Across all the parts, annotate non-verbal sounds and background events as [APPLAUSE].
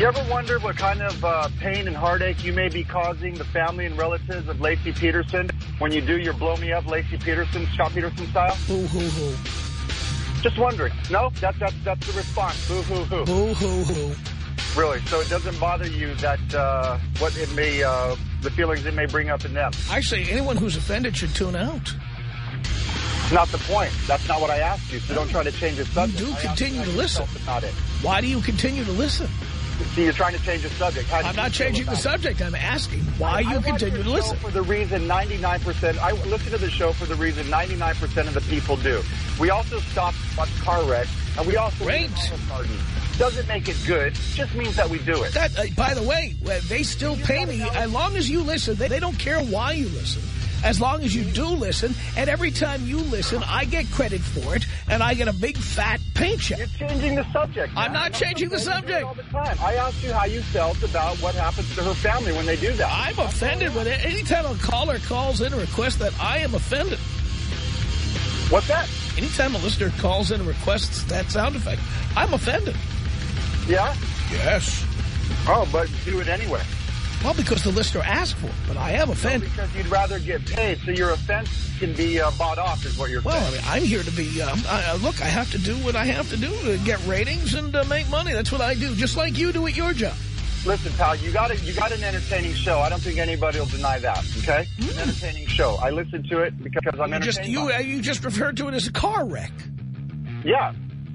You ever wonder what kind of uh, pain and heartache you may be causing the family and relatives of Laci Peterson when you do your blow me up Laci Peterson, Scott Peterson style? Boo hoo hoo. Just wondering. No, that's that's that's the response. Boo hoo hoo. Boo hoo hoo. Really? So it doesn't bother you that uh, what it may, uh, the feelings it may bring up in them? I say anyone who's offended should tune out. Not the point. That's not what I asked you. So don't try to change the subject. You do continue to listen. felt About it. Why do you continue to listen? See, you're trying to change the subject. I'm not changing the it? subject. I'm asking why I you watch continue to listen. For the reason 99%, I listen to the show for the reason 99% of the people do. We also stop to watch car wrecks, and we also Great. Doesn't make it good, just means that we do it. That, uh, by the way, uh, they still pay me as long as you listen. They, they don't care why you listen. As long as you do listen, and every time you listen, I get credit for it, and I get a big fat paycheck. You're changing the subject. I'm not changing the You do it subject. All the time. I asked you how you felt about what happens to her family when they do that. I'm offended with it. Anytime a caller calls in a request that I am offended. What's that? Anytime a listener calls in and requests that sound effect, I'm offended. Yeah? Yes. Oh, but do it anyway. Well, because the listener asked for it, but I am offended. Because you'd rather get paid, so your offense can be uh, bought off, is what you're Well, I saying. mean, I'm here to be, um, I, uh, look, I have to do what I have to do to get ratings and uh, make money. That's what I do, just like you do at your job. Listen, pal, you got a, you got an entertaining show. I don't think anybody will deny that. Okay, It's an entertaining show. I listen to it because I'm You just, you, uh, you just referred to it as a car wreck. yeah,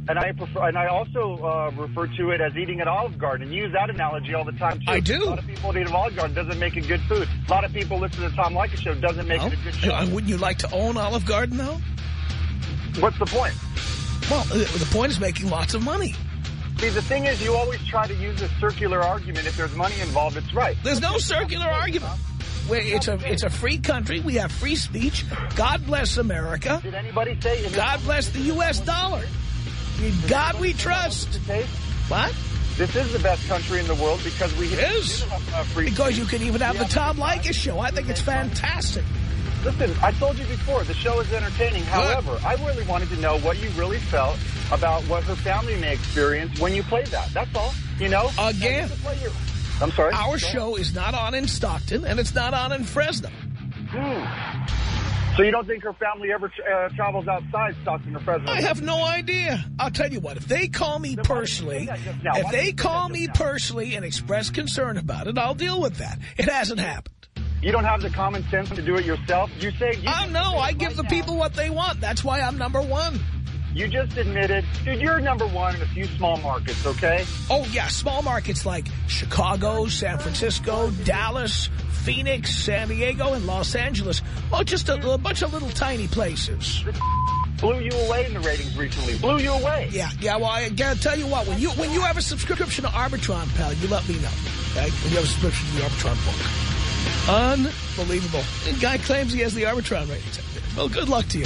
and I prefer, and I also uh, refer to it as eating at Olive Garden. And use that analogy all the time too. I do. A lot of people eat at Olive Garden doesn't make it good food. A lot of people listen to the Tom Leykis show doesn't make Well, it a good show. wouldn't you like to own Olive Garden, though? What's the point? Well, uh, the point is making lots of money. See, the thing is, you always try to use a circular argument. If there's money involved, it's right. There's no circular argument. It's a it's a free country. We have free speech. God bless America. Did anybody say? God bless the U.S. dollar. God we trust. What? This is the best country in the world because we It is. Because you can even have the Tom Leykis show. I think it's fantastic. Listen, I told you before, the show is entertaining. However, I really wanted to know what you really felt about what her family may experience when you played that. That's all. You know? Again. Now, you can play your- I'm sorry? Our show is not on in Stockton, and it's not on in Fresno. ahead. So you don't think her family ever uh, travels outside Stockton or Fresno? I have no idea. I'll tell you what, if they call me personally, say that just now? if they call me personally and express concern about it, I'll deal with that. It hasn't happened. You don't have the common sense to do it yourself? You say... You just no, I give right the now- people what they want. That's why I'm number one. You just admitted... Dude, you're number one in a few small markets, okay? Oh, yeah, small markets like Chicago, San Francisco, Dallas, Phoenix, San Diego, and Los Angeles. Oh, just a, a bunch of little tiny places. [LAUGHS] Blew you away in the ratings recently. Blew you away. Yeah, yeah, well, I gotta tell you what, when you when you have a subscription to Arbitron, pal, you let me know, okay? When you have a subscription to the Arbitron book. Unbelievable. The guy claims he has the Arbitron ratings. Well, good luck to you.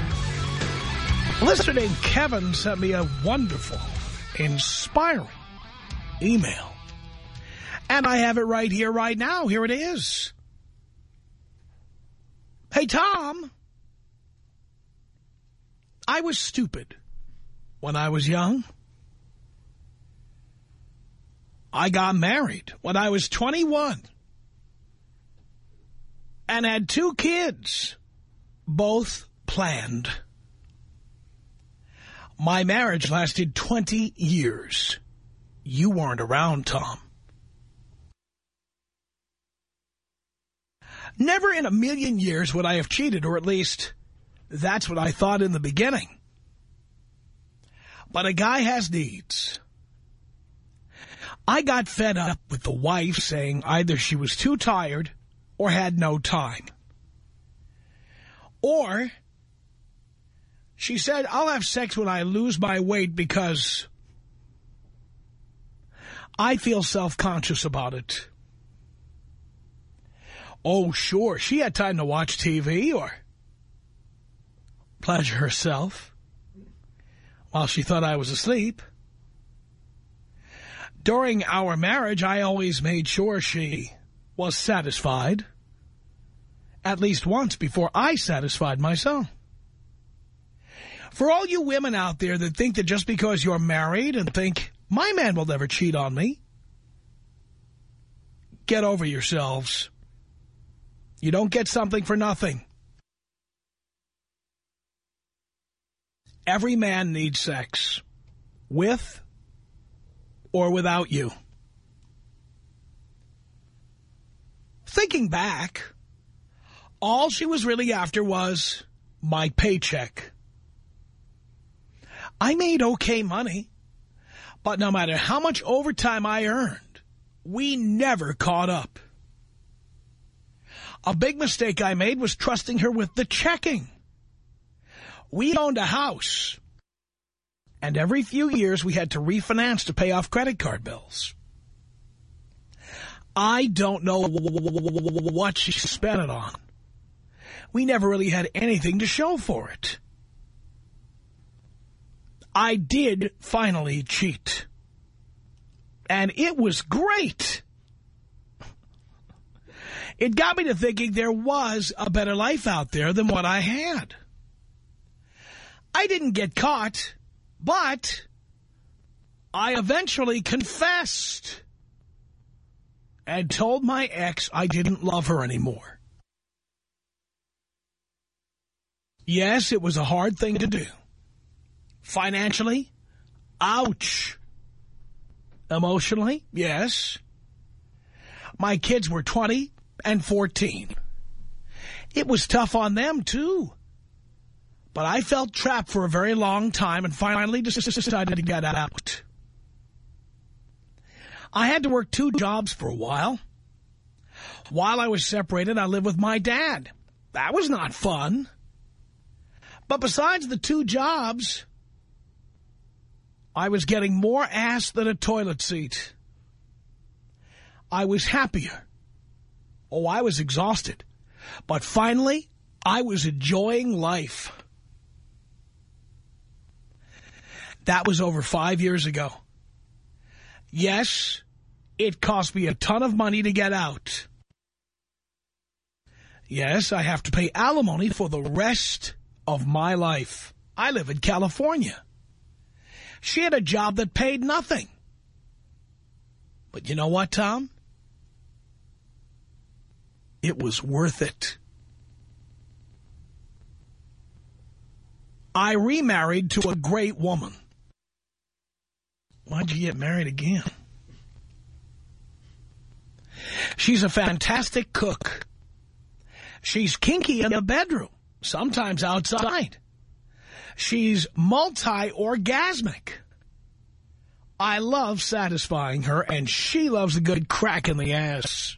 Listener named Kevin sent me a wonderful, inspiring email. And I have it right here, right now. Here it is. Hey, Tom. I was stupid when I was young. I got married when I was 21 and had two kids, both planned. My marriage lasted 20 years. You weren't around, Tom. Never in a million years would I have cheated, or at least that's what I thought in the beginning. But a guy has needs. I got fed up with the wife saying either she was too tired or had no time. Or she said, I'll have sex when I lose my weight because I feel self-conscious about it. Oh, sure, she had time to watch TV or pleasure herself while she thought I was asleep. During our marriage, I always made sure she was satisfied at least once before I satisfied myself. For all you women out there that think that just because you're married and think, my man will never cheat on me, get over yourselves. You don't get something for nothing. Every man needs sex, with or without you. Thinking back, all she was really after was my paycheck. I made okay money, but no matter how much overtime I earned, we never caught up. A big mistake I made was trusting her with the checking. We owned a house, and every few years we had to refinance to pay off credit card bills. I don't know what she spent it on. We never really had anything to show for it. I did finally cheat. And it was great. It got me to thinking there was a better life out there than what I had. I didn't get caught, but I eventually confessed and told my ex I didn't love her anymore. Yes, it was a hard thing to do. Financially, ouch. Emotionally, yes. My kids were 20 and 14. It was tough on them, too. But I felt trapped for a very long time and finally decided to get out. I had to work two jobs for a while. While I was separated, I lived with my dad. That was not fun. But besides the two jobs, I was getting more ass than a toilet seat. I was happier. Oh, I was exhausted. But finally, I was enjoying life. That was over five years ago. Yes, it cost me a ton of money to get out. Yes, I have to pay alimony for the rest of my life. I live in California. She had a job that paid nothing. But you know what, Tom? It was worth it. I remarried to a great woman. Why'd you get married again? She's a fantastic cook. She's kinky in the bedroom sometimes outside. She's multi-orgasmic. I love satisfying her, and she loves a good crack in the ass.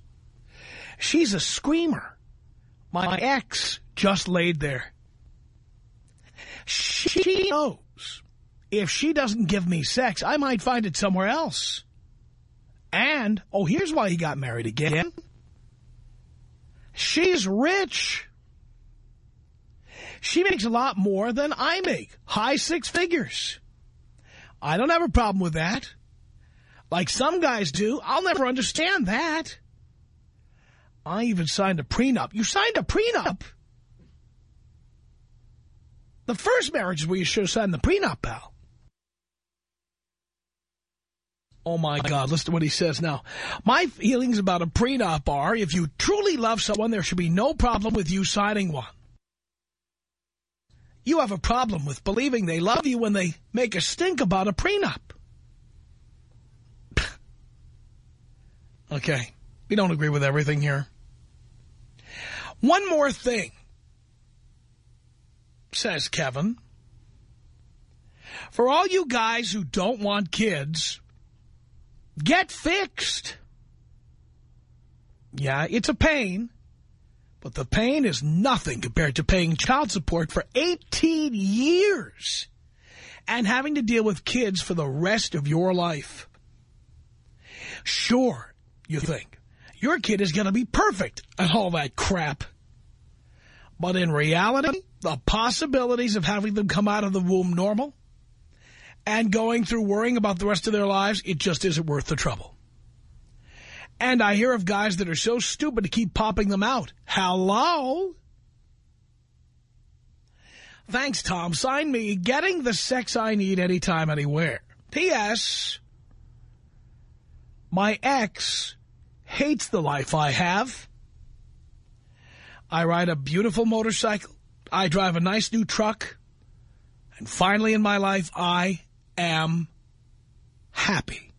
She's a screamer. My ex just laid there. She knows if she doesn't give me sex, I might find it somewhere else. And, oh, here's why he got married again. She's rich. She makes a lot more than I make. High six figures. I don't have a problem with that. Like some guys do. I'll never understand that. I even signed a prenup. You signed a prenup? The first marriage is where you should have signed the prenup, pal. Oh, my God. Listen to what he says now. My feelings about a prenup are, if you truly love someone, there should be no problem with you signing one. You have a problem with believing they love you when they make a stink about a prenup. [LAUGHS] okay, we don't agree with everything here. One more thing, says Kevin. For all you guys who don't want kids, get fixed. Yeah, it's a pain, but the pain is nothing compared to paying child support for 18 years and having to deal with kids for the rest of your life. Sure, you think, your kid is going to be perfect and all that crap. But in reality, the possibilities of having them come out of the womb normal and going through worrying about the rest of their lives, it just isn't worth the trouble. And I hear of guys that are so stupid to keep popping them out. Hello? Thanks, Tom. Sign me. Getting the sex I need anytime, anywhere. P.S. My ex hates the life I have. I ride a beautiful motorcycle. I drive a nice new truck. And finally in my life, I am happy.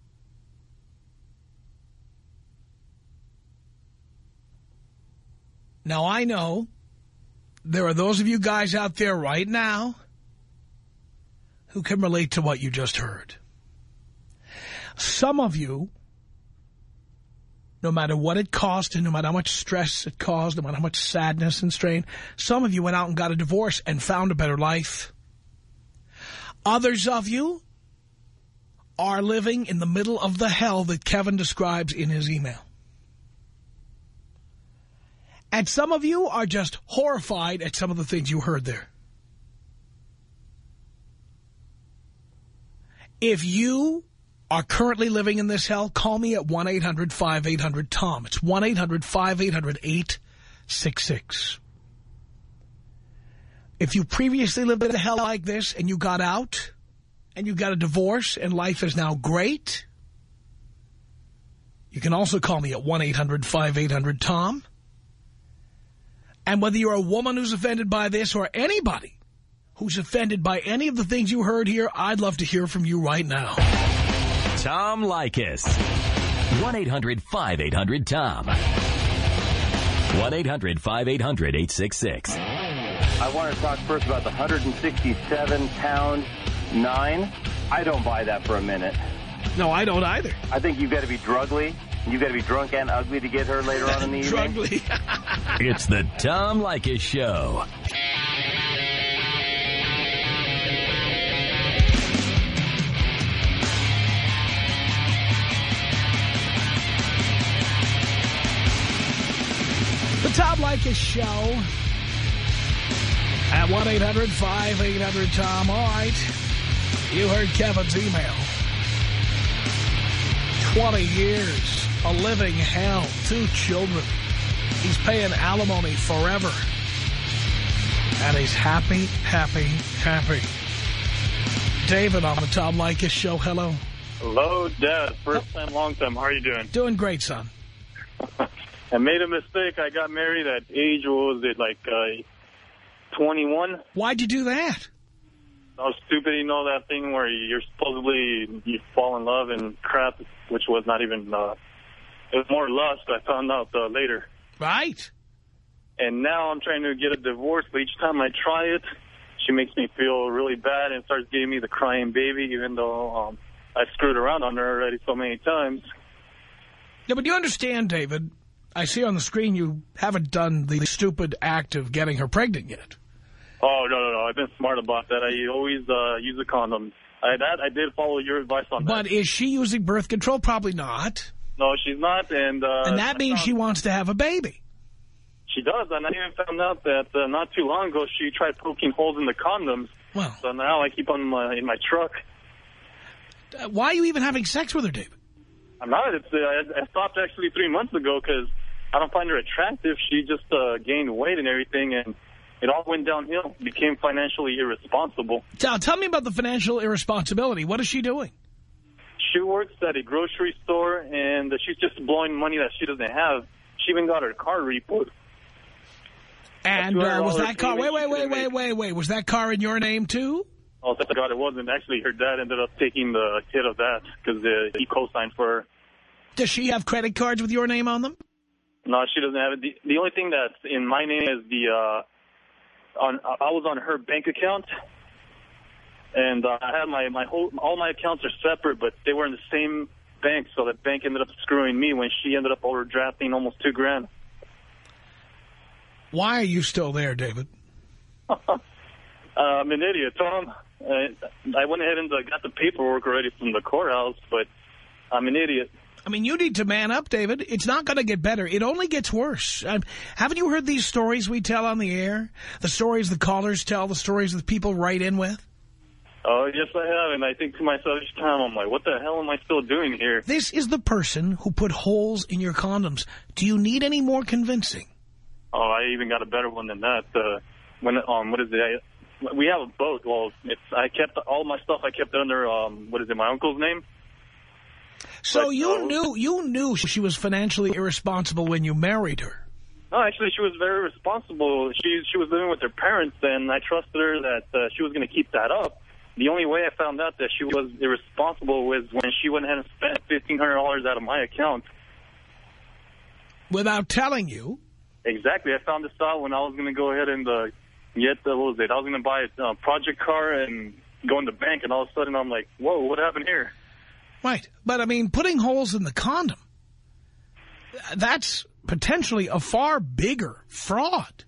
Now, I know there are those of you guys out there right now who can relate to what you just heard. Some of you, no matter what it cost and no matter how much stress it caused, no matter how much sadness and strain, some of you went out and got a divorce and found a better life. Others of you are living in the middle of the hell that Kevin describes in his email. And some of you are just horrified at some of the things you heard there. If you are currently living in this hell, call me at 1-800-5800-TOM. It's 1-800-5800-866. If you previously lived in a hell like this and you got out and you got a divorce and life is now great, you can also call me at 1-800-5800-TOM. And whether you're a woman who's offended by this or anybody who's offended by any of the things you heard here, I'd love to hear from you right now. Tom Leykis. 1-800-5800-TOM. 1-800-5800-866. I want to talk first about the 167 pound nine. I don't buy that for a minute. No, I don't either. I think you've got to be drugly. You've got to be drunk and ugly to get her later on in the [LAUGHS] evening. Drugly. [LAUGHS] It's the Tom Leykis Show. the Tom Leykis Show at 1-800-5800-TOM. All right. You heard Kevin's email. 20 years, a living hell, two children. He's paying alimony forever. And he's happy, happy, happy. David on the Tom Leykis Show. Hello. Hello, Dad. First time, long time. How are you doing? Doing great, son. [LAUGHS] I made a mistake. I got married at age, what was it, like uh, 21? Why'd you do that? I was stupid, you know, that thing where you're supposedly, you fall in love and crap, which was not even, uh, it was more lust. I found out uh, later. Right. And now I'm trying to get a divorce, but each time I try it, she makes me feel really bad and starts giving me the crying baby, even though um, I screwed around on her already so many times. Yeah, but you understand, David, I see on the screen you haven't done the stupid act of getting her pregnant yet. Oh, no, no, no. I've been smart about that. I always uh, use a condom. I, that, I did follow your advice on that. But is she using birth control? Probably not. No, she's not. And, uh, And that means she wants to have a baby. She does, and I even found out that uh, not too long ago she tried poking holes in the condoms. Well, So now I keep them in my, in my truck. uh, why are you even having sex with her, David? I'm not. It's, uh, I, I stopped actually three months ago because I don't find her attractive. She just uh, gained weight and everything, and it all went downhill. Became financially irresponsible. Now, tell me about the financial irresponsibility. What is she doing? She works at a grocery store, and she's just blowing money that she doesn't have. She even got her car repoed. And uh, was that car... Wait, wait, wait, wait, wait, wait. Was that car in your name, too? Oh, thank God it wasn't. Actually, her dad ended up taking the hit of that because uh, he co-signed for her. Does she have credit cards with your name on them? No, she doesn't have it. The, the only thing that's in my name is the uh, on. I was on her bank account, and uh, I had my my whole all my accounts are separate, but they were in the same bank. So the bank ended up screwing me when she ended up overdrafting almost two grand. Why are you still there, David? [LAUGHS] uh, I'm an idiot, Tom. Uh, I went ahead and uh, got the paperwork already from the courthouse, but I'm an idiot. I mean, you need to man up, David. It's not going to get better. It only gets worse. Um, haven't you heard these stories we tell on the air? The stories the callers tell, the stories that people write in with? Oh, yes, I have. And I think to myself each time, I'm like, what the hell am I still doing here? This is the person who put holes in your condoms. Do you need any more convincing? Oh, I even got a better one than that. Uh, when um, what is it? I, we have a boat. Well, it's I kept all my stuff. I kept under um, what is it? My uncle's name. So But, you uh, knew you knew she was financially irresponsible when you married her. No, actually, she was very responsible. She she was living with her parents, and I trusted her that uh, she was going to keep that up. The only way I found out that she was irresponsible was when she went ahead and spent fifteen hundred dollars out of my account. Without telling you, Exactly. I found this out when I was going to go ahead and uh, get the, what was it? I was going to buy a uh, project car and go in the bank, and all of a sudden I'm like, whoa, what happened here? right. But, I mean, putting holes in the condom, that's potentially a far bigger fraud.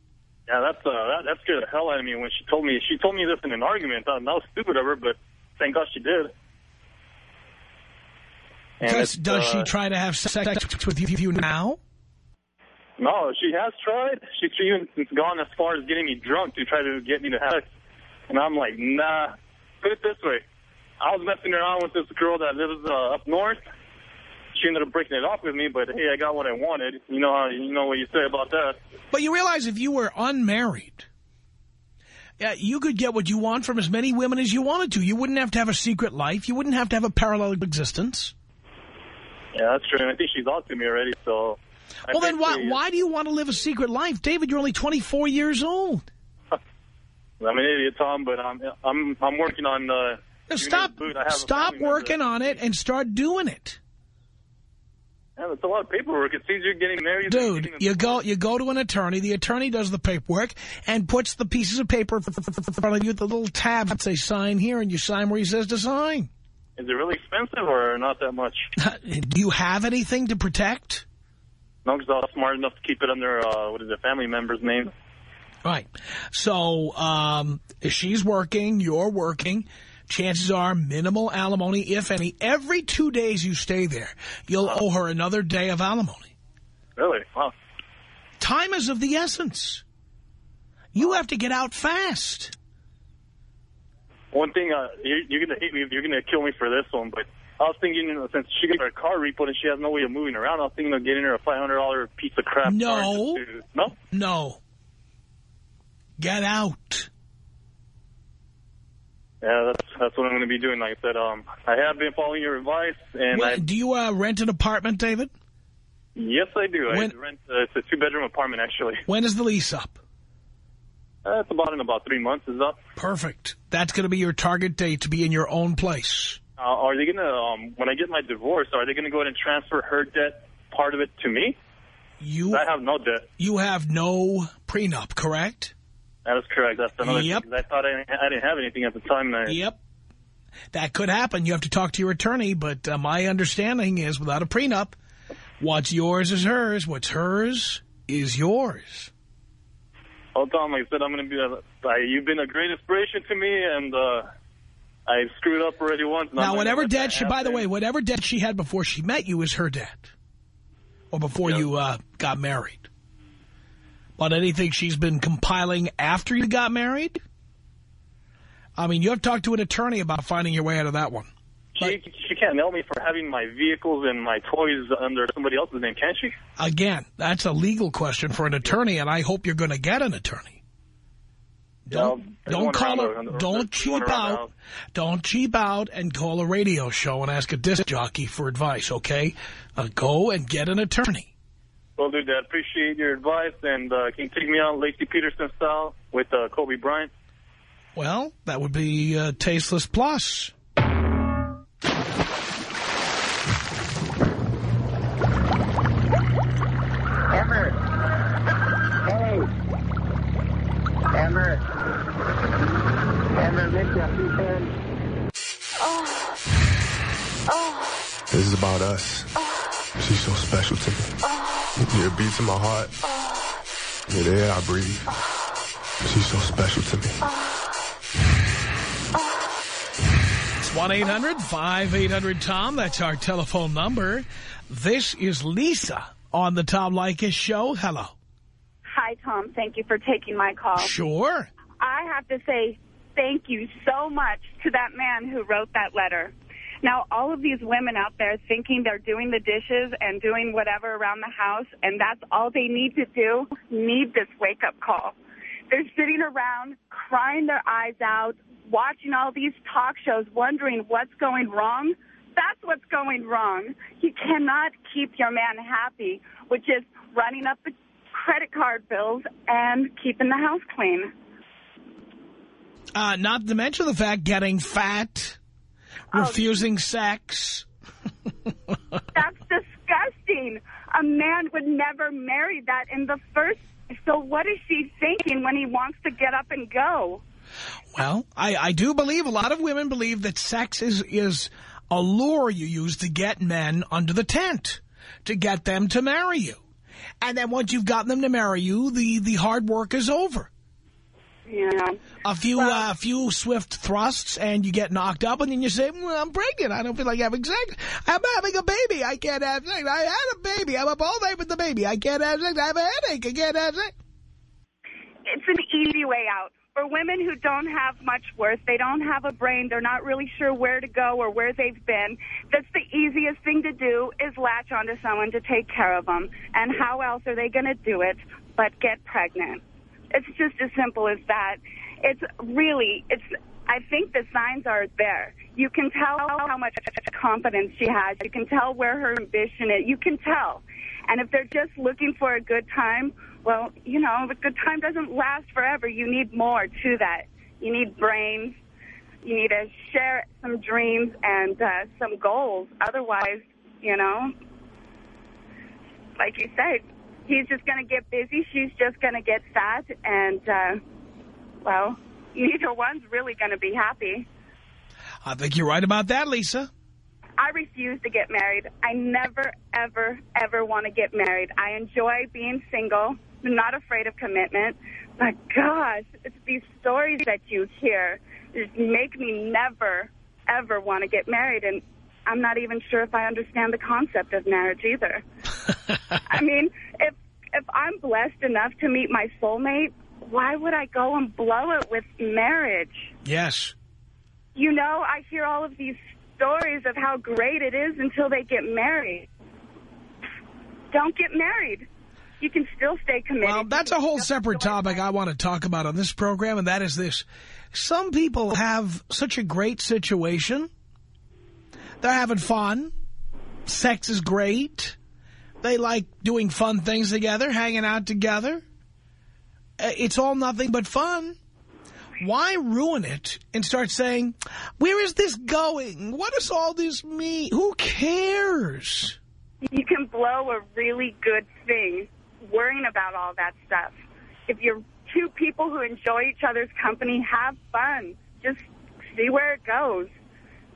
Yeah, that's uh, that, that scared the hell out of me when she told me. She told me this in an argument. I thought that was stupid of her, but thank God she did. And Does, does she uh, try to have sex with you now? No, she has tried. She, she even gone as far as getting me drunk to try to get me to have sex. And I'm like, nah. Put it this way. I was messing around with this girl that lives uh, up north. She ended up breaking it off with me, but hey, I got what I wanted. You know how, you know what you say about that. But you realize if you were unmarried, yeah, you could get what you want from as many women as you wanted to. You wouldn't have to have a secret life. You wouldn't have to have a parallel existence. Yeah, that's true. And I think she's on to me already, so... I Well, then why, why do you want to live a secret life? David, you're only 24 years old. [LAUGHS] I'm an idiot, Tom, but I'm I'm I'm working on. Uh, stop this boot. I have a stop working on it and start doing it. Yeah, it's a lot of paperwork. It's easier getting married. than Dude, you go you go to an attorney. The attorney does the paperwork and puts the pieces of paper in front of you, the little tab that say sign here, and you sign where he says to sign. Is it really expensive or not that much? [LAUGHS] Do you have anything to protect? No, because I was smart enough to keep it under uh, what is it, family member's name. Right. So um, she's working, you're working. Chances are minimal alimony, if any. Every two days you stay there, you'll owe her another day of alimony. Really? Wow. Time is of the essence. You have to get out fast. One thing, uh, you're, you're gonna hate me. You're gonna kill me for this one, but I was thinking, you know, since she got her car repoed and she has no way of moving around, I was thinking of getting her a five hundred dollar piece of crap. No. car to- no. No. Get out. Yeah, that's that's what I'm going to be doing. Like I said, um, I have been following your advice, and Well, I, do you uh, rent an apartment, David? yes, I do. When- I rent. Uh, it's a two bedroom apartment, actually. [LAUGHS] When is the lease up? Uh, it's about in about three months. Is up. Perfect. That's going to be your target date to be in your own place. Uh, are they going to, um, when I get my divorce, are they going to go ahead and transfer her debt, part of it, to me? You I have no debt. you have no prenup, correct? That is correct. That's another Yep. thing. I thought I, I didn't have anything at the time. I, Yep. That could happen. You have to talk to your attorney, but uh, my understanding is without a prenup, what's yours is hers. What's hers is yours. Well, Tom, like I said, I'm going to be. A, I, you've been a great inspiration to me, and uh, I screwed up already once. Now, whatever debt she, by the way, whatever debt she had before she met you is her debt. Or before Yeah. you uh, got married. But anything she's been compiling after you got married? I mean, you have to talk to an attorney about finding your way out of that one. She, she can't nail me for having my vehicles and my toys under somebody else's name, can she? Again, that's a legal question for an attorney, and I hope you're going to get an attorney. Don't, Yeah, don't call her, the- don't cheap out, don't cheap out and call a radio show and ask a disc jockey for advice, okay? Uh, go and get an attorney. Well, dude, I appreciate your advice, and uh, can you take me out Laci Peterson style with uh, Kobe Bryant? Well, that would be uh, Tasteless Plus. Emmer. Hey. Emmer. Emmer, miss you. man. This is about us. She's so special to me. You're a beats in my heart. You're the air I breathe. She's so special to me. It's 1-800-5800-TOM. That's our telephone number. This is Lisa on the Tom Leykis Show. Hello. Hi, Tom. Thank you for taking my call. Sure. I have to say thank you so much to that man who wrote that letter. Now, all of these women out there thinking they're doing the dishes and doing whatever around the house, and that's all they need to do, need this wake-up call. They're sitting around crying their eyes out, watching all these talk shows, wondering what's going wrong. That's what's going wrong. You cannot keep your man happy with just running up the credit card bills and keeping the house clean. Uh, not to mention the fact getting fat, Oh. refusing sex. That's disgusting. A man would never marry that in the first. So what is she thinking when he wants to get up and go? Well, I, I do believe a lot of women believe that sex is, is a lure you use to get men under the tent, to get them to marry you. And then once you've gotten them to marry you, the, the hard work is over. Yeah. A few uh, a few swift thrusts and you get knocked up and then you say, well, I'm pregnant. I don't feel like having sex. I'm having a baby. I can't have sex. I had a baby. I'm up all night with the baby. I can't have sex. I have a headache. I can't have sex. It's an easy way out. For women who don't have much worth, they don't have a brain, they're not really sure where to go or where they've been, that's the easiest thing to do is latch onto someone to take care of them. And how else are they going to do it but get pregnant? It's just as simple as that. It's really, it's. I think the signs are there. You can tell how much confidence she has. You can tell where her ambition is. You can tell. And if they're just looking for a good time, well, you know, the good time doesn't last forever. You need more to that. You need brains. You need to share some dreams and uh, some goals. Otherwise, you know, like you said, he's just going to get busy. She's just going to get fat. And, uh, well, neither one's really going to be happy. I think you're right about that, Lisa. I refuse to get married. I never, ever, ever want to get married. I enjoy being single. I'm not afraid of commitment. But, gosh, it's these stories that you hear just make me never, ever want to get married. And I'm not even sure if I understand the concept of marriage either. [LAUGHS] I mean, if if I'm blessed enough to meet my soulmate, why would I go and blow it with marriage? Yes. You know, I hear all of these stories of how great it is until they get married. Don't get married. You can still stay committed. Well, that's a whole separate topic I want to talk about on this program, and that is this. Some people have such a great situation. They're having fun. Sex is great. They like doing fun things together, hanging out together. Uh, It's all nothing but fun. Why ruin it and start saying, where is this going? What does all this mean? Who cares? You can blow a really good thing worrying about all that stuff. If you're two people who enjoy each other's company, have fun. Just see where it goes.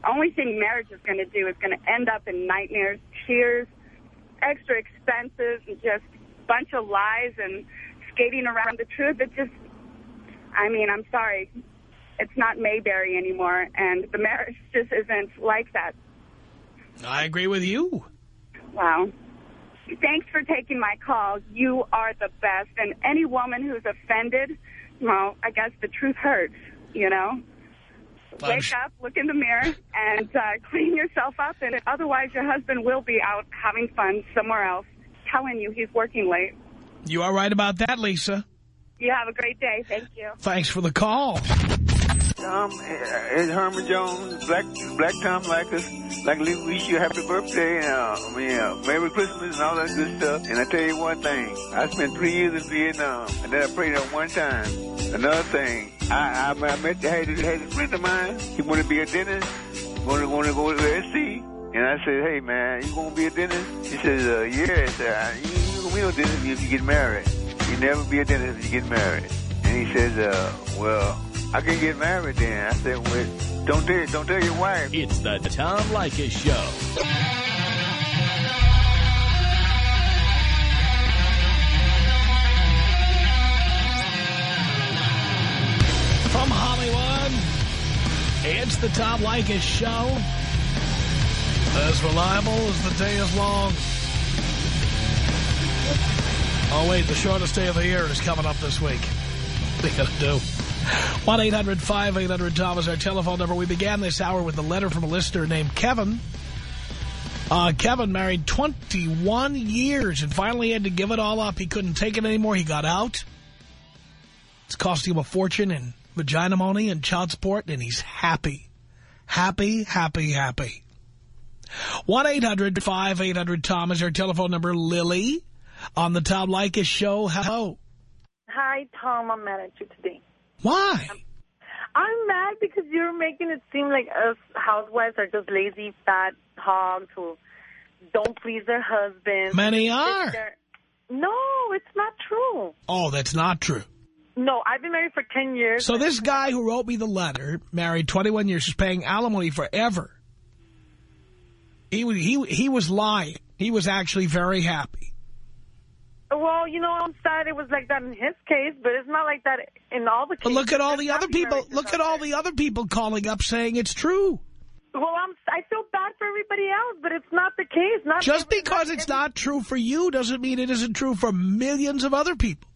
Only thing marriage is going to do is going to end up in nightmares, tears, extra expenses, and just a bunch of lies and skating around the truth. It just, I mean, I'm sorry. It's not Mayberry anymore, and the marriage [LAUGHS] just isn't like that. I agree with you. Wow. Thanks for taking my call. You are the best. And any woman who's offended, well, I guess the truth hurts, you know? Wake up, look in the mirror, and uh, [LAUGHS] clean yourself up. And otherwise, your husband will be out having fun somewhere else, telling you he's working late. You are right about that, Lisa. You have a great day. Thank you. Thanks for the call. Tom, it's Herman Jones, Black Black Tom like us. Like to wish you a happy birthday and uh, I mean, uh, Merry Christmas and all that good stuff. And I tell you one thing, I spent three years in Vietnam, and then I prayed at one time. Another thing, I I, I met had, had a friend of mine. He wanted to be a dentist, wanted wanted to go to the SC. And I said, hey man, you gonna be a dentist? He says, uh, yeah. I said, you, you gonna be no dentist if you get married. You never be a dentist if you get married. And he says, uh, well, I can get married then. I said, well, don't tell, don't tell your wife. It's the Tom Leykis Show. From Hollywood, it's the Tom Leykis Show. As reliable as the day is long. Oh, wait, the shortest day of the year is coming up this week. [LAUGHS] Going to do? 1-800-5800-TOM is our telephone number. We began this hour with a letter from a listener named Kevin. Uh, Kevin married 21 years and finally had to give it all up. He couldn't take it anymore. He got out. It's costing him a fortune in vagina money and child support, and he's happy. Happy, happy, happy. 1-800-5800-TOM is our telephone number. Lily on the Tom Leykis show. Hello. Hi, Tom. I'm mad at you today. Why? I'm mad because you're making it seem like us housewives are just lazy, fat hogs who don't please their husbands. Many are. No, it's not true. Oh, that's not true. No, I've been married for 10 years. So this guy who wrote me the letter, married 21 years, is paying alimony forever. He, he, he was lying. He was actually very happy. Well, you know, I'm sad it was like that in his case, but it's not like that in all the cases. But look at all the other people. Look at all there. the other people calling up saying it's true. Well, I'm, I feel bad for everybody else, but it's not the case. Not Just because it's not true for you doesn't mean it isn't true for millions of other people.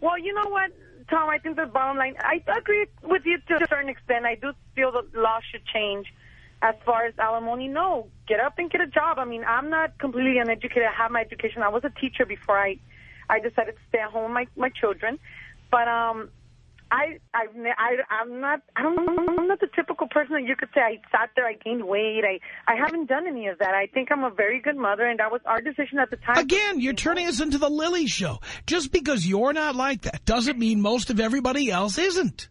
Well, you know what, Tom, I think the bottom line, I agree with you to a certain extent. I do feel the law should change as far as alimony. No, get up and get a job. I mean, I'm not completely uneducated. I have my education. I was a teacher before I, I decided to stay at home with my, my children. But um, I, I, I, I'm not, I don't, I'm not the typical person that you could say I sat there, I gained weight. I, I haven't done any of that. I think I'm a very good mother, and that was our decision at the time. Again, you're turning us into the Lily Show. Just because you're not like that doesn't mean most of everybody else isn't.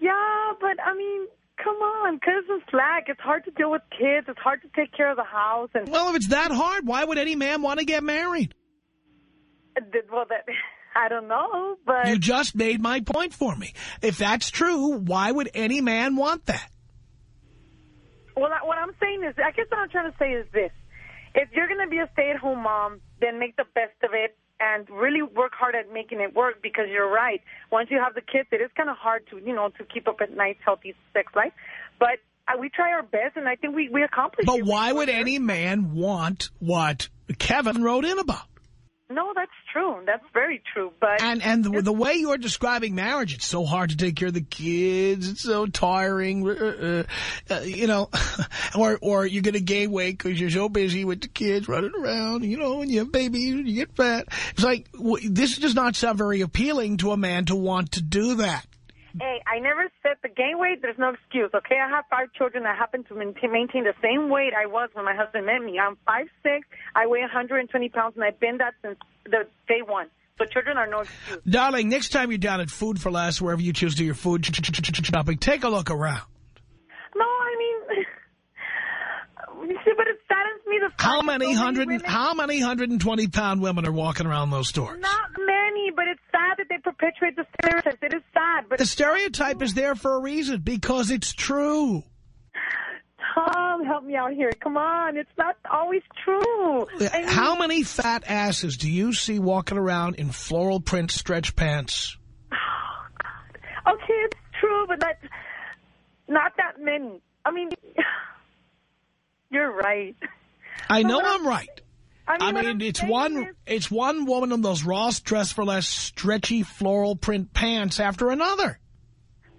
Yeah, but I mean, come on, cut some slack. It's hard to deal with kids. It's hard to take care of the house. And Well, if it's that hard, why would any man want to get married? Uh, well, that [LAUGHS] I don't know, but You just made my point for me. If that's true, why would any man want that? well, what I'm saying is, I guess what I'm trying to say is this: if you're going to be a stay-at-home mom, then make the best of it and really work hard at making it work. Because you're right, once you have the kids, it is kind of hard to, you know, to keep up a nice, healthy sex life. But uh, we try our best, and I think we we accomplish. But it. why would any man want what Kevin wrote in about? No, that's true. That's very true. But And and the, the way you're describing marriage, it's so hard to take care of the kids. It's so tiring, uh, uh, uh, you know. [LAUGHS] or or you're going to gain weight because you're so busy with the kids running around, you know, and you have babies and you get fat. It's like, this does not sound very appealing to a man to want to do that. Hey, I never said the gain weight. There's no excuse, okay? I have five children. I happen to maintain, maintain the same weight I was when my husband met me. I'm five six. I weigh 120 pounds, and I've been that since the day one. So children are no excuse. Darling, next time you're down at Food 4 Less, wherever you choose to do your food shopping, take a look around. No, I mean, [LAUGHS] you see, but it saddens me the How many so hundred, women, how many 120 pound women are walking around those stores? Not but it's sad that they perpetuate the stereotypes. It is sad, but The stereotype is there for a reason, because it's true. Tom, help me out here. Come on, it's not always true. I mean, How many fat asses do you see walking around in floral print stretch pants? [SIGHS] Okay, it's true, but not not that many. I mean, [SIGHS] you're right. I know I'm right. I mean, I mean, it's one, is- it's one woman in those Ross Dress for Less stretchy floral print pants after another.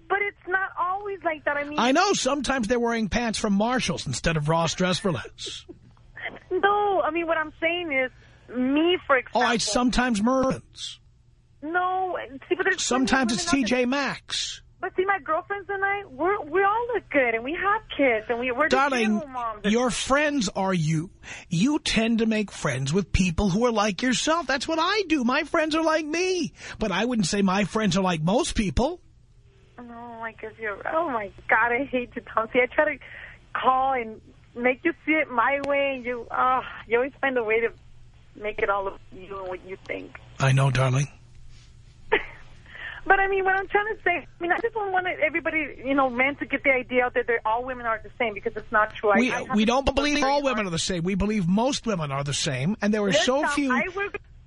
but it's not always like that. I mean, I know sometimes they're wearing pants from Marshalls instead of Ross Dress for Less. [LAUGHS] no. I mean, what I'm saying is, me, for Oh, example. it's sometimes Mervyn's. No, see, Sometimes it's women out there- TJ Maxx. But see, my girlfriends and I, we're we all look good, and we have kids, and we we're just Darling, your friends are you. You tend to make friends with people who are like yourself. That's what I do. My friends are like me. But I wouldn't say my friends are like most people. No, I guess you're. Oh my God, I hate to tell you. I try to call and make you see it my way, and you, oh, you always find a way to make it all of you and what you think. I know, darling. [LAUGHS] But I mean, what I'm trying to say, I mean, I just don't want everybody, you know, men to get the idea out that all women are the same because it's not true. We, I, I we don't believe all women are the same. We believe most women are the same. And there are so Tom, few...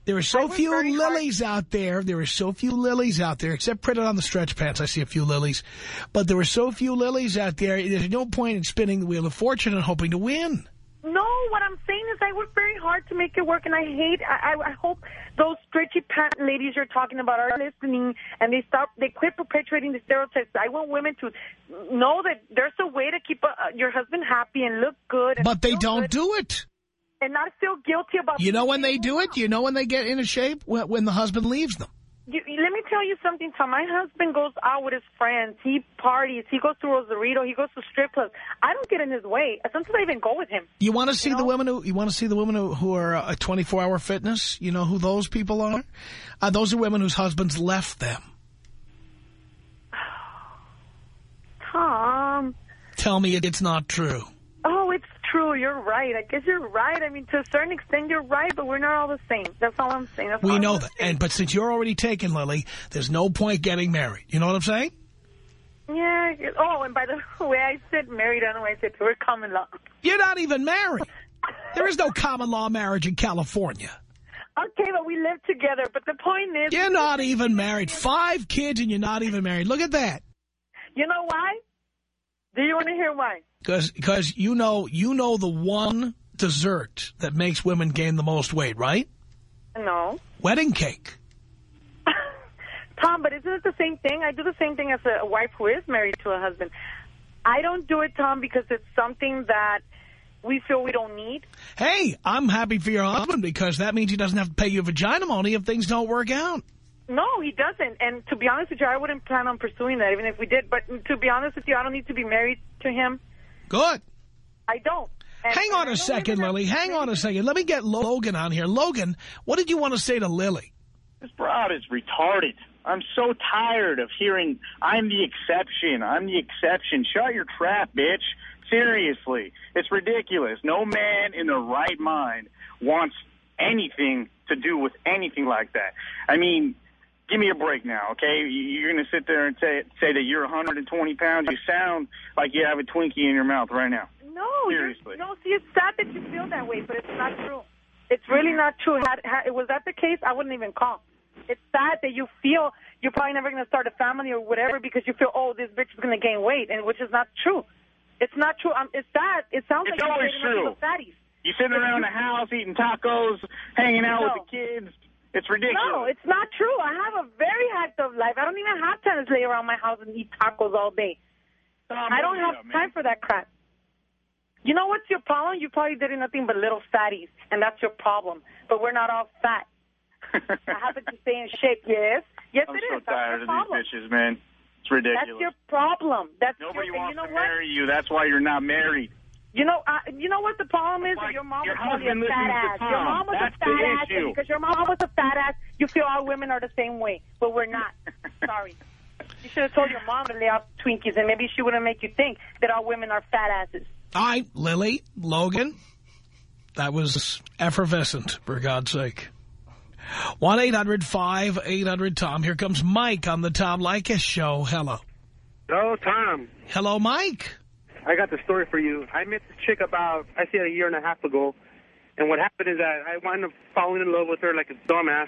There are so few very hard. lilies out there. There are so few lilies out there, except printed on the stretch pants. I see a few lilies. But there are so few lilies out there. There's no point in spinning the wheel of fortune and hoping to win. No, what I'm saying is I work very hard to make it work, and I hate. I, I hope those stretchy pant ladies you're talking about are listening, and they stop. They quit perpetuating the stereotypes. I want women to know that there's a way to keep uh your husband happy and look good. And But they don't good do it. and not feel guilty about. You know when they do it? You know when they get into shape? When, when the husband leaves them. You, let me tell you something, Tom. My husband goes out with his friends. He parties. He goes to Rosarito. He goes to strip clubs. I don't get in his way. Sometimes I even go with him. You want to see You the women who you want to see the women who, who are a 24-hour fitness? You know who those people are? Uh, those are women whose husbands left them. [SIGHS] Tom. Tell me it, it's not true. True. You're right. I guess you're right. I mean, to a certain extent, you're right, but we're not all the same. That's all I'm saying. That's We I'm know that. say. And but since you're already taken, Lily, there's no point getting married. You know what I'm saying? Yeah. Oh, and by the [LAUGHS] way, I said married. I don't know why I said we're common law. You're not even married. There is no common law marriage in California. Okay, but we live together. But the point is... You're not even married. Five kids and you're not even married. Look at that. You know why? Do you want to hear why? Because because you know you know the one dessert that makes women gain the most weight, right? No. Wedding cake. [LAUGHS] Tom, but isn't it the same thing? I do the same thing as a wife who is married to a husband. I don't do it, Tom, because it's something that we feel we don't need. Hey, I'm happy for your husband because that means he doesn't have to pay you vagina money if things don't work out. No, he doesn't. And to be honest with you, I wouldn't plan on pursuing that, even if we did. But to be honest with you, I don't need to be married to him. Good. I don't. And- Hang on a second, Lily. Hang on a second. Let me get Logan on here. Logan, what did you want to say to Lily? This broad is retarded. I'm so tired of hearing I'm the exception. I'm the exception. Shut your trap, bitch. Seriously. It's ridiculous. No man in their right mind wants anything to do with anything like that. I mean, give me a break now, okay? You're going to sit there and say, say that you're 120 pounds. You sound like you have a Twinkie in your mouth right now. No, you're- Seriously. no. See, it's sad that you feel that way, but it's not true. It's really not true. Had, had, was that the case, I wouldn't even call. It's sad that you feel you're probably never going to start a family or whatever because you feel, oh, this bitch is going to gain weight, and which is not true. It's not true. Um, it's sad. It sounds It's like you're always a true. fatties. You sitting around the house eating tacos, hanging out No. with the kids. It's ridiculous. No, it's not true. I have a very active life. I don't even have time to lay around my house and eat tacos all day. I don't have time for that crap. You know what's your problem? You probably dating nothing but little fatties, and that's your problem. But we're not all fat. [LAUGHS] I happen to stay in shape. Yes, yes, I'm it so is. That's tired of problem. these bitches, man. It's ridiculous. That's your problem. That's Nobody your, wants you know to what? marry you. That's why you're not married. You know, uh, you know what the problem is? Like, your mom your was probably a fat ass. Your mom was That's a fat ass, issue. and because your mom was a fat ass, you feel all women are the same way, but we're not. [LAUGHS] Sorry. You should have told your mom to lay off Twinkies, and maybe she wouldn't make you think that all women are fat asses. All right, Lily, Logan, that was effervescent, for God's sake. 1-800-5800-TOM. Here comes Mike on the Tom Leykis Show. Hello. Hello, Tom. Hello, Mike. I got the story for you. I met this chick about, I say, a year and a half ago. And what happened is that I wound up falling in love with her like a dumbass.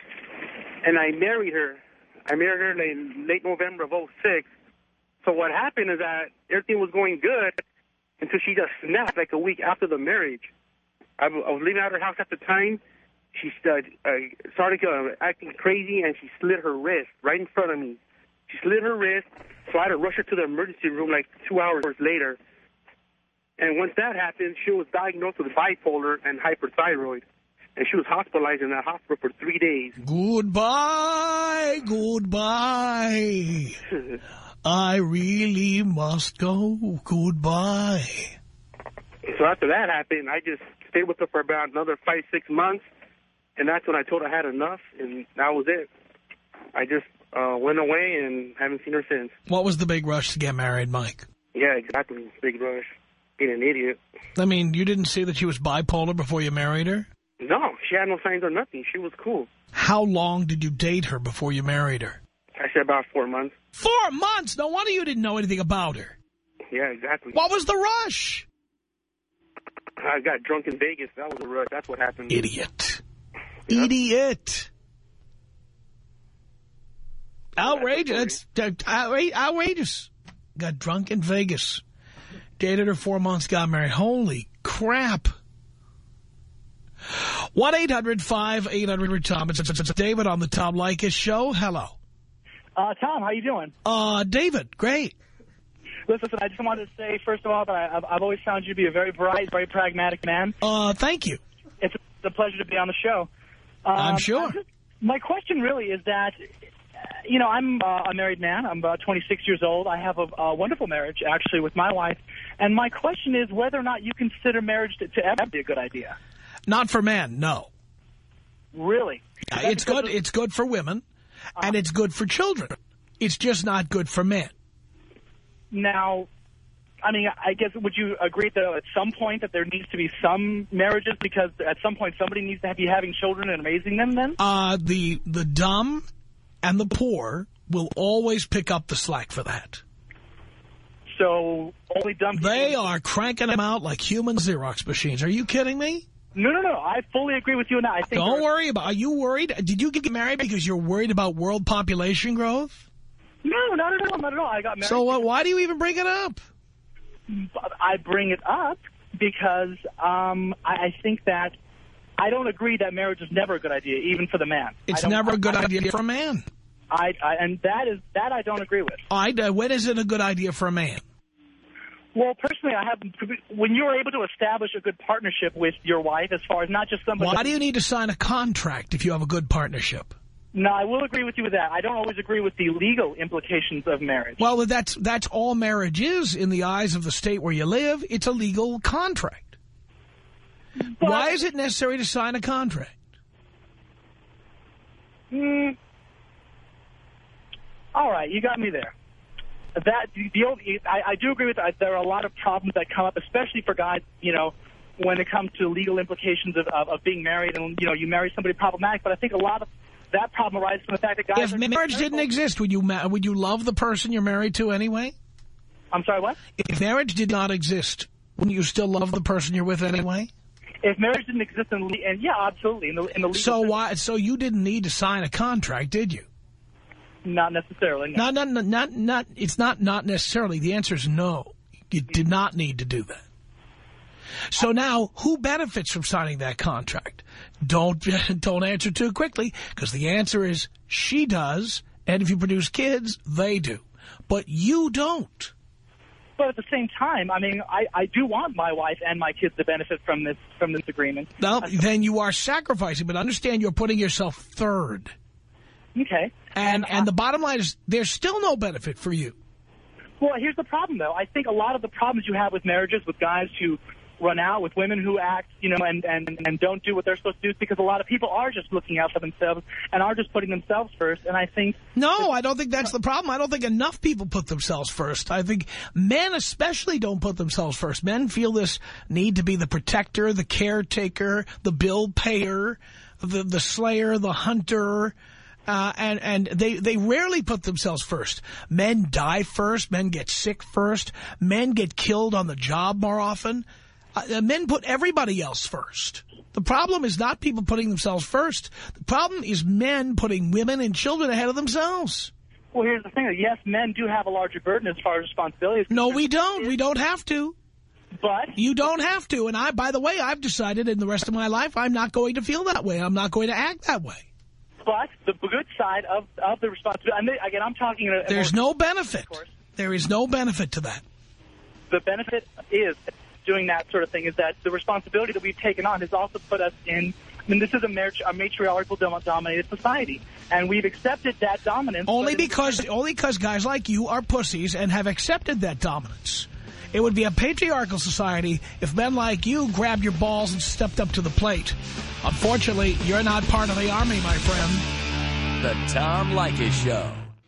And I married her. I married her late, late November of '06. So what happened is that everything was going good until she just snapped like a week after the marriage. I, was leaving out her house at the time. She uh, started uh, acting crazy, and she slit her wrist right in front of me. She slit her wrist, so I had to rush her to the emergency room like two hours later. And once that happened, she was diagnosed with bipolar and hyperthyroid. And she was hospitalized in that hospital for three days. Goodbye, goodbye. [LAUGHS] I really must go. Goodbye. So after that happened, I just stayed with her for about another five, six months. And that's when I told her I had enough, and that was it. I just uh, went away and haven't seen her since. What was the big rush to get married, Mike? Yeah, exactly. Big rush. Being an idiot. I mean, you didn't see that she was bipolar before you married her? No, she had no signs or nothing. She was cool. How long did you date her before you married her? I said about four months. Four months? No wonder you didn't know anything about her. Yeah, exactly. What was the rush? I got drunk in Vegas. That was a rush. That's what happened. Idiot. Idiot. Outrageous. That's outrageous. Got drunk in Vegas. Dated her four months, got married. Holy crap. 1-800-5800-TOM. It's, it's, it's David on the Tom Leykis show. Hello. Uh, Tom, how you doing? Uh, David, great. Listen, I just wanted to say, first of all, that I, I've, I've always found you to be a very bright, very pragmatic man. Uh, thank you. It's a, pleasure to be on the show. Um, I'm sure. Just- my question really is that, you know, I'm uh, a married man. I'm about 26 years old. I have a, a wonderful marriage, actually, with my wife. And my question is whether or not you consider marriage to, to ever be a good idea. Not for men, no. Really? Uh, It's good. It's good for women, and it's good for children. It's just not good for men. Now, I mean, I guess would you agree that at some point that there needs to be some marriages because at some point somebody needs to be having children and raising them then? Uh, the the dumb and the poor will always pick up the slack for that. So only dumb people... They are cranking them out like human Xerox machines. Are you kidding me? No, no, no. I fully agree with you on that. I think Don't worry about. Are you worried? Did you get married because you're worried about world population growth? No, not at all. Not at all. I got married. So what? Why do you even bring it up? I bring it up because um, I, I think that I don't agree that marriage is never a good idea, even for the man. It's never a good I- idea for a man. I, I and that is that I don't agree with. I, uh, when is it a good idea for a man? Well, personally, I have when you're able to establish a good partnership with your wife, as far as not just somebody. Why do you need to sign a contract if you have a good partnership? No, I will agree with you with that. I don't always agree with the legal implications of marriage. Well, that's that's all marriage is in the eyes of the state where you live. It's a legal contract. Why is it necessary to sign a contract? Mm, all right, you got me there. That the, the only, I, I do agree with that. There are a lot of problems that come up, especially for guys. You know, when it comes to legal implications of, of, of being married, and you know, you marry somebody problematic. But I think a lot of that problem arises from the fact that guys. If marriage didn't exist, would you ma would you love the person you're married to anyway? I'm sorry, what? If marriage did not exist, wouldn't you still love the person you're with anyway? If marriage didn't exist, in, le- and yeah, absolutely, in the, in the legal So why? So you didn't need to sign a contract, did you? not necessarily. No. Not, not, not, not. It's not not necessarily. The answer is no. You did not need to do that. So now, who benefits from signing that contract? Don't [LAUGHS] don't answer too quickly, because the answer is she does, and if you produce kids, they do. But you don't. But at the same time, I mean, I, I do want my wife and my kids to benefit from this from this agreement. Well, then you are sacrificing, but understand you're putting yourself third. Okay. And and the bottom line is there's still no benefit for you. Well, here's the problem, though. I think a lot of the problems you have with marriages, with guys who run out, with women who act, you know, and, and, and don't do what they're supposed to do, because a lot of people are just looking out for themselves and are just putting themselves first. And I think... No, I don't think that's the problem. I don't think enough people put themselves first. I think men especially don't put themselves first. Men feel this need to be the protector, the caretaker, the bill payer, the, the slayer, the hunter, uh, and, and they, they rarely put themselves first. Men die first. Men get sick first. Men get killed on the job more often. Uh, men put everybody else first. The problem is not people putting themselves first. The problem is men putting women and children ahead of themselves. Well, here's the thing. Yes, men do have a larger burden as far as responsibilities. No, we don't. We don't have to. But? You don't have to. And I, by the way, I've decided in the rest of my life I'm not going to feel that way. I'm not going to act that way. But the good side of, of the responsibility, and again, I'm talking... In a, There's no benefit. There is no benefit to that. the benefit is doing that sort of thing is that the responsibility that we've taken on has also put us in. I mean, this is a, matri- a matriarchal dom- dominated society, and we've accepted that dominance. Only because only because guys like you are pussies and have accepted that dominance. It would be a patriarchal society if men like you grabbed your balls and stepped up to the plate. Unfortunately, you're not part of the army, my friend. The Tom Leykis Show.